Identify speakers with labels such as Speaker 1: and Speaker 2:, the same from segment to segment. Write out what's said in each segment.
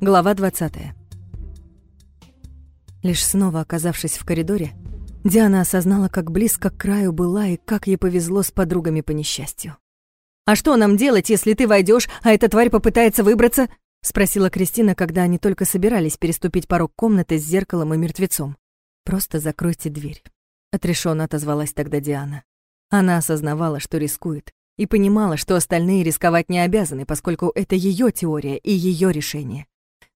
Speaker 1: Глава 20. Лишь снова оказавшись в коридоре, Диана осознала, как близко к краю была и как ей повезло с подругами по несчастью. «А что нам делать, если ты войдешь, а эта тварь попытается выбраться?» — спросила Кристина, когда они только собирались переступить порог комнаты с зеркалом и мертвецом. «Просто закройте дверь», — отрешенно отозвалась тогда Диана. Она осознавала, что рискует, и понимала, что остальные рисковать не обязаны, поскольку это ее теория и ее решение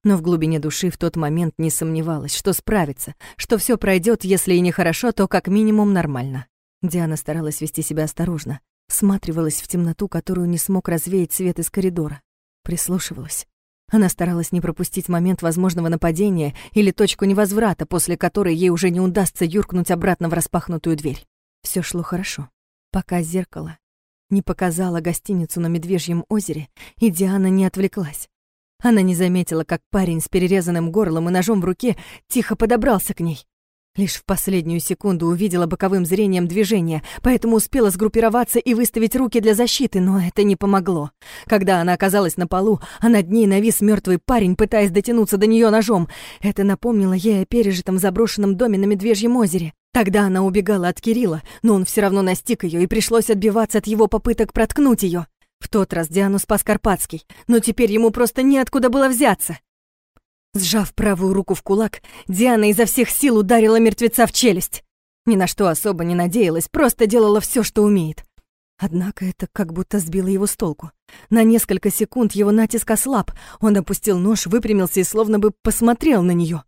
Speaker 1: но в глубине души в тот момент не сомневалась, что справится, что все пройдет, если и нехорошо, то как минимум нормально. Диана старалась вести себя осторожно, всматривалась в темноту, которую не смог развеять свет из коридора. Прислушивалась. Она старалась не пропустить момент возможного нападения или точку невозврата, после которой ей уже не удастся юркнуть обратно в распахнутую дверь. Все шло хорошо, пока зеркало не показало гостиницу на Медвежьем озере, и Диана не отвлеклась. Она не заметила, как парень с перерезанным горлом и ножом в руке тихо подобрался к ней. Лишь в последнюю секунду увидела боковым зрением движение, поэтому успела сгруппироваться и выставить руки для защиты, но это не помогло. Когда она оказалась на полу, а над ней навис мертвый парень, пытаясь дотянуться до нее ножом. Это напомнило ей о пережитом заброшенном доме на Медвежьем озере. Тогда она убегала от Кирилла, но он все равно настиг ее, и пришлось отбиваться от его попыток проткнуть ее. В тот раз Диану спас Карпатский, но теперь ему просто неоткуда было взяться. Сжав правую руку в кулак, Диана изо всех сил ударила мертвеца в челюсть. Ни на что особо не надеялась, просто делала все, что умеет. Однако это как будто сбило его с толку. На несколько секунд его натиск ослаб, он опустил нож, выпрямился и словно бы посмотрел на нее.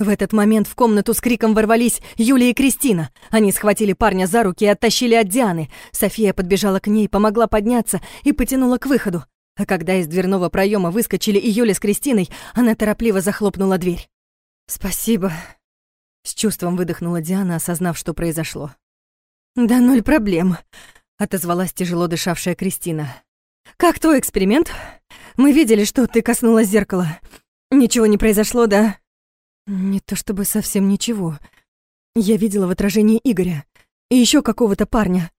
Speaker 1: В этот момент в комнату с криком ворвались Юлия и Кристина. Они схватили парня за руки и оттащили от Дианы. София подбежала к ней, помогла подняться и потянула к выходу. А когда из дверного проема выскочили и Юля с Кристиной, она торопливо захлопнула дверь. «Спасибо», — с чувством выдохнула Диана, осознав, что произошло. «Да ноль проблем», — отозвалась тяжело дышавшая Кристина. «Как твой эксперимент? Мы видели, что ты коснулась зеркала. Ничего не произошло, да?» Не то чтобы совсем ничего. Я видела в отражении Игоря и еще какого-то парня.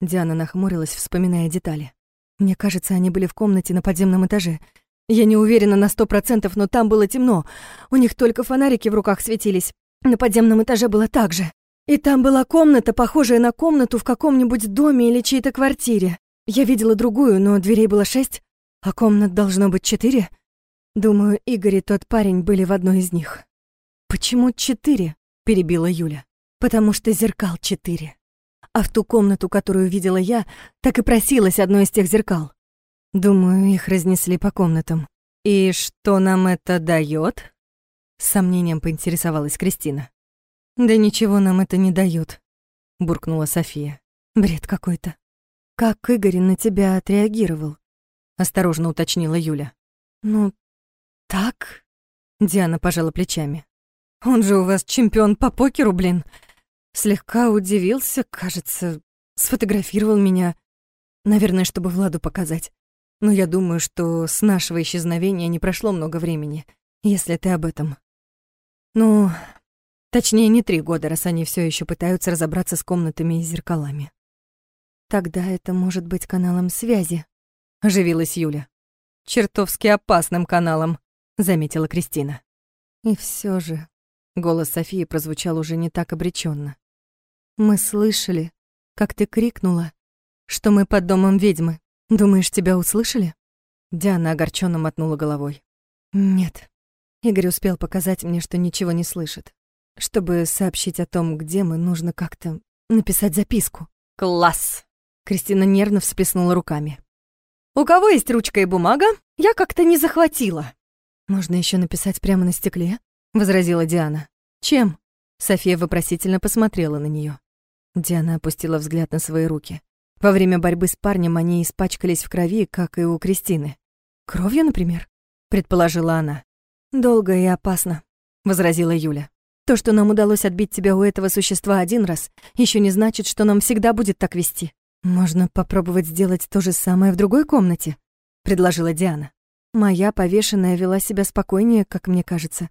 Speaker 1: Диана нахмурилась, вспоминая детали. Мне кажется, они были в комнате на подземном этаже. Я не уверена на сто процентов, но там было темно. У них только фонарики в руках светились. На подземном этаже было так же. И там была комната, похожая на комнату в каком-нибудь доме или чьей-то квартире. Я видела другую, но дверей было шесть, а комнат должно быть четыре. Думаю, Игорь и тот парень были в одной из них. «Почему четыре?» — перебила Юля. «Потому что зеркал четыре. А в ту комнату, которую видела я, так и просилось одно из тех зеркал. Думаю, их разнесли по комнатам. И что нам это дает? С сомнением поинтересовалась Кристина. «Да ничего нам это не дает, буркнула София. «Бред какой-то». «Как Игорь на тебя отреагировал?» — осторожно уточнила Юля. «Ну, так...» — Диана пожала плечами. Он же у вас чемпион по покеру, блин. Слегка удивился, кажется, сфотографировал меня. Наверное, чтобы Владу показать. Но я думаю, что с нашего исчезновения не прошло много времени, если ты об этом. Ну, точнее, не три года, раз они все еще пытаются разобраться с комнатами и зеркалами. Тогда это может быть каналом связи, оживилась Юля. Чертовски опасным каналом, заметила Кристина. И все же Голос Софии прозвучал уже не так обреченно. «Мы слышали, как ты крикнула, что мы под домом ведьмы. Думаешь, тебя услышали?» Диана огорченно мотнула головой. «Нет». Игорь успел показать мне, что ничего не слышит. Чтобы сообщить о том, где мы, нужно как-то написать записку. «Класс!» Кристина нервно всплеснула руками. «У кого есть ручка и бумага? Я как-то не захватила». «Можно еще написать прямо на стекле?» Возразила Диана. «Чем?» София вопросительно посмотрела на нее. Диана опустила взгляд на свои руки. Во время борьбы с парнем они испачкались в крови, как и у Кристины. «Кровью, например?» — предположила она. «Долго и опасно», — возразила Юля. «То, что нам удалось отбить тебя у этого существа один раз, еще не значит, что нам всегда будет так вести. Можно попробовать сделать то же самое в другой комнате», — предложила Диана. «Моя повешенная вела себя спокойнее, как мне кажется.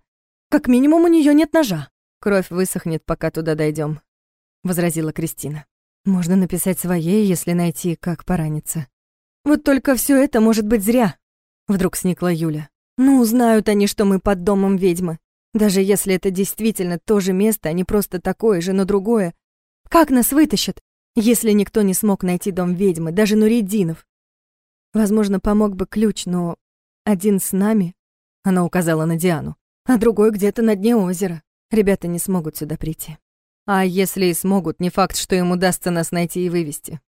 Speaker 1: Как минимум у нее нет ножа. Кровь высохнет, пока туда дойдем, возразила Кристина. Можно написать своей, если найти, как пораниться. Вот только все это может быть зря. Вдруг сникла Юля. Ну, узнают они, что мы под домом ведьмы. Даже если это действительно то же место, а не просто такое же, но другое. Как нас вытащат, если никто не смог найти дом ведьмы, даже Нуридинов? Возможно, помог бы ключ, но один с нами, она указала на Диану, а другой где-то на дне озера. Ребята не смогут сюда прийти. А если и смогут, не факт, что им удастся нас найти и вывести,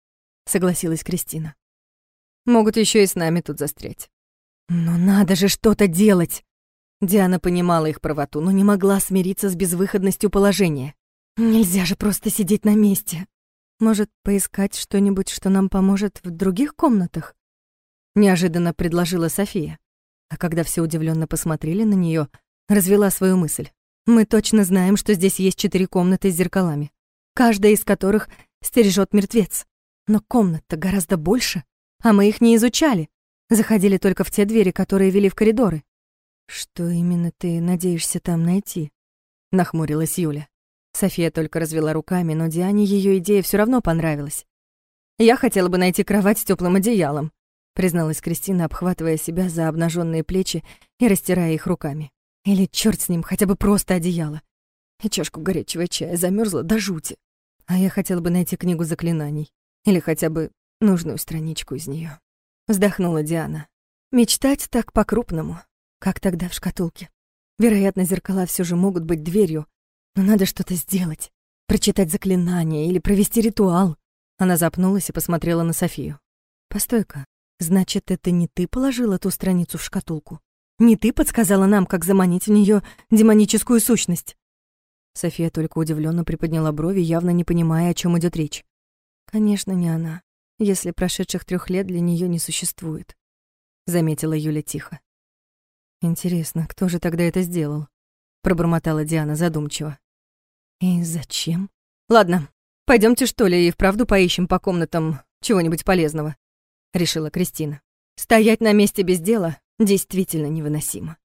Speaker 1: согласилась Кристина. Могут еще и с нами тут застрять. Но надо же что-то делать. Диана понимала их правоту, но не могла смириться с безвыходностью положения. Нельзя же просто сидеть на месте. Может, поискать что-нибудь, что нам поможет в других комнатах? Неожиданно предложила София. А когда все удивленно посмотрели на нее, развела свою мысль. Мы точно знаем, что здесь есть четыре комнаты с зеркалами, каждая из которых стережет мертвец. Но комнат-то гораздо больше, а мы их не изучали. Заходили только в те двери, которые вели в коридоры. «Что именно ты надеешься там найти?» — нахмурилась Юля. София только развела руками, но Диане ее идея все равно понравилась. «Я хотела бы найти кровать с теплым одеялом», — призналась Кристина, обхватывая себя за обнаженные плечи и растирая их руками. «Или черт с ним, хотя бы просто одеяло. И чашку горячего чая замерзла до жути. А я хотела бы найти книгу заклинаний. Или хотя бы нужную страничку из нее. Вздохнула Диана. Мечтать так по-крупному. Как тогда в шкатулке? Вероятно, зеркала все же могут быть дверью, но надо что-то сделать. Прочитать заклинание или провести ритуал. Она запнулась и посмотрела на Софию. «Постой-ка, значит, это не ты положила ту страницу в шкатулку? Не ты подсказала нам, как заманить в нее демоническую сущность?» София только удивленно приподняла брови, явно не понимая, о чем идет речь. «Конечно, не она, если прошедших трех лет для нее не существует», — заметила Юля тихо. Интересно, кто же тогда это сделал? Пробормотала Диана задумчиво. И зачем? Ладно, пойдемте что ли и вправду поищем по комнатам чего-нибудь полезного, решила Кристина. Стоять на месте без дела действительно невыносимо.